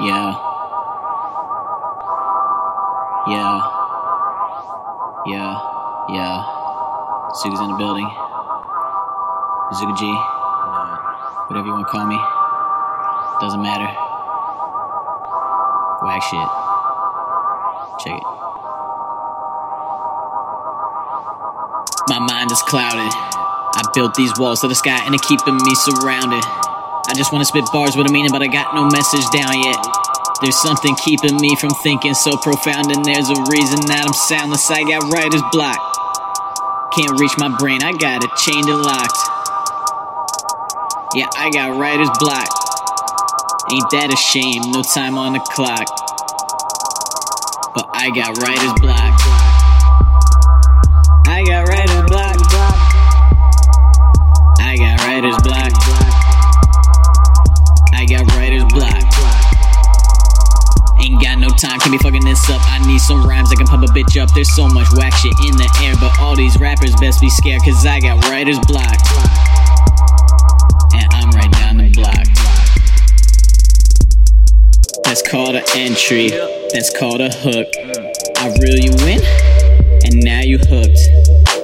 Yeah. Yeah. Yeah. Yeah. Zuga's in the building. Zuga G. Whatever you want to call me. Doesn't matter. Whack shit. Check it. My mind is clouded. I built these walls to the sky and they're keeping me surrounded. I just wanna spit bars with a meaning, but I got no message down yet. There's something keeping me from thinking so profound, and there's a reason that I'm soundless. I got writer's block. Can't reach my brain, I got it chained and locked. Yeah, I got writer's block. Ain't that a shame? No time on the clock. But I got writer's block. Writer's block. Ain't got no time, can be fucking this up. I need some rhymes that can pump a bitch up. There's so much whack shit in the air, but all these rappers best be scared, cause I got writer's block. And I'm right down the block. That's called an entry, that's called a hook. I reel you in, and now you hooked.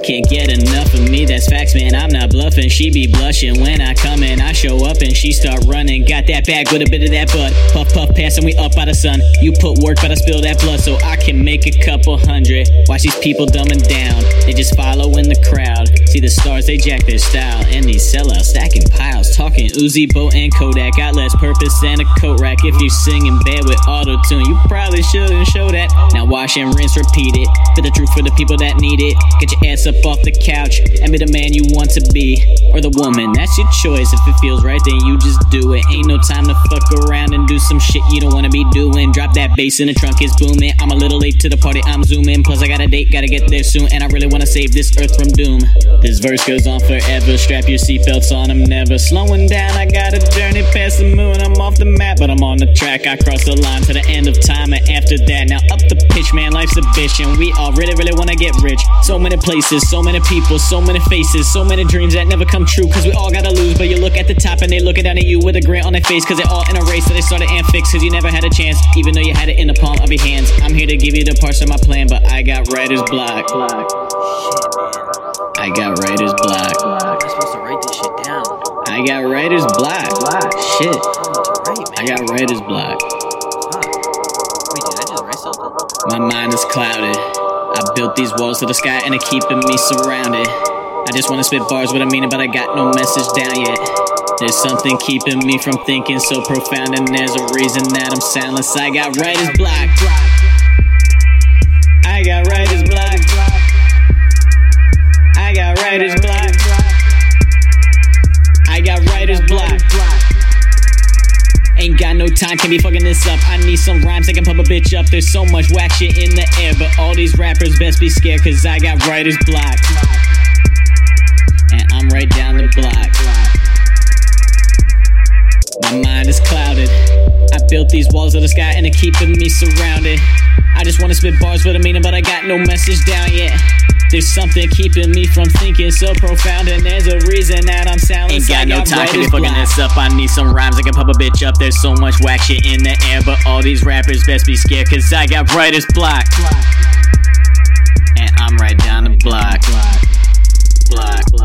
Can't get enough of me, that's facts, man. I'm not bluffing. She be blushing when I come in. I show up and she start running. Got that bag with a bit of that butt. Puff, puff, pass, and we up by the sun. You put work, but I spill that blood so I can make a couple hundred. Watch these people dumbing down. They just follow in the crowd. See the stars, they jack their style. And these sellouts stacking piles. Talking Uzi, Boat, and Kodak. Got less purpose than a coat rack. If you sing in bed with auto tune, you probably shouldn't show that. Now wash and rinse, repeat it. For the truth for the people that need it. Get your ass up off the couch and be the man you want to be. Or the woman, that's your choice. If it feels right, then you just do it. Ain't no time to fuck around and do some shit you don't wanna be doing. Drop that bass in the trunk, it's booming. I'm a little late to the party, I'm zooming. Plus, I got a date, gotta get there soon. And I really wanna save this earth from doom. This verse goes on forever. Strap your seatbelts on, I'm never slowing down. I got a journey past the moon. I'm off the map, but I'm on the track. I cross the line to the end of time, and after that, now up the pitch, man. Life's a bitch, and we all really, really wanna get rich. So many places, so many people, so many faces, so many dreams that never come true. Cause we all gotta lose, but you look at the top and they looking down at you with a grin on their face. Cause they're all in a race, so they started and fixed. Cause you never had a chance, even though you had it in the palm of your hands. I'm here to give you the parts of my plan, but I got writer's block. I got writer's block. I'm supposed to write this shit down. I got writer's block. Shit. I got writer's block. Wait, did I just write something? My mind is clouded. I built these walls to the sky and they're keeping me surrounded. I just wanna spit bars with a meaning, but I got no message down yet. There's something keeping me from thinking so profound, and there's a reason that I'm soundless. I got writer's block. I got writer's block. Ain't got no time, can't be fucking this up. I need some rhymes that can pump a bitch up. There's so much whack shit in the air, but all these rappers best be scared, cause I got writer's block. And I'm right down the block. My mind is clouded. I built these walls of the sky and they're keeping me surrounded. I just wanna spit bars with a meaning, but I got no message down yet. There's something keeping me from thinking so profound, and there's a reason that I'm soundless. Ain't got I no time, can be fucking this up. I need some rhymes I can pump a bitch up. There's so much whack shit in the air, but all these rappers best be scared, cause I got writer's block. And I'm right down the block. Block, block, block,